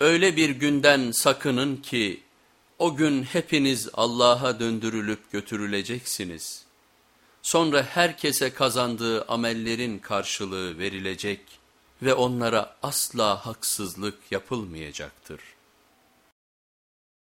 Öyle bir günden sakının ki o gün hepiniz Allah'a döndürülüp götürüleceksiniz. Sonra herkese kazandığı amellerin karşılığı verilecek ve onlara asla haksızlık yapılmayacaktır.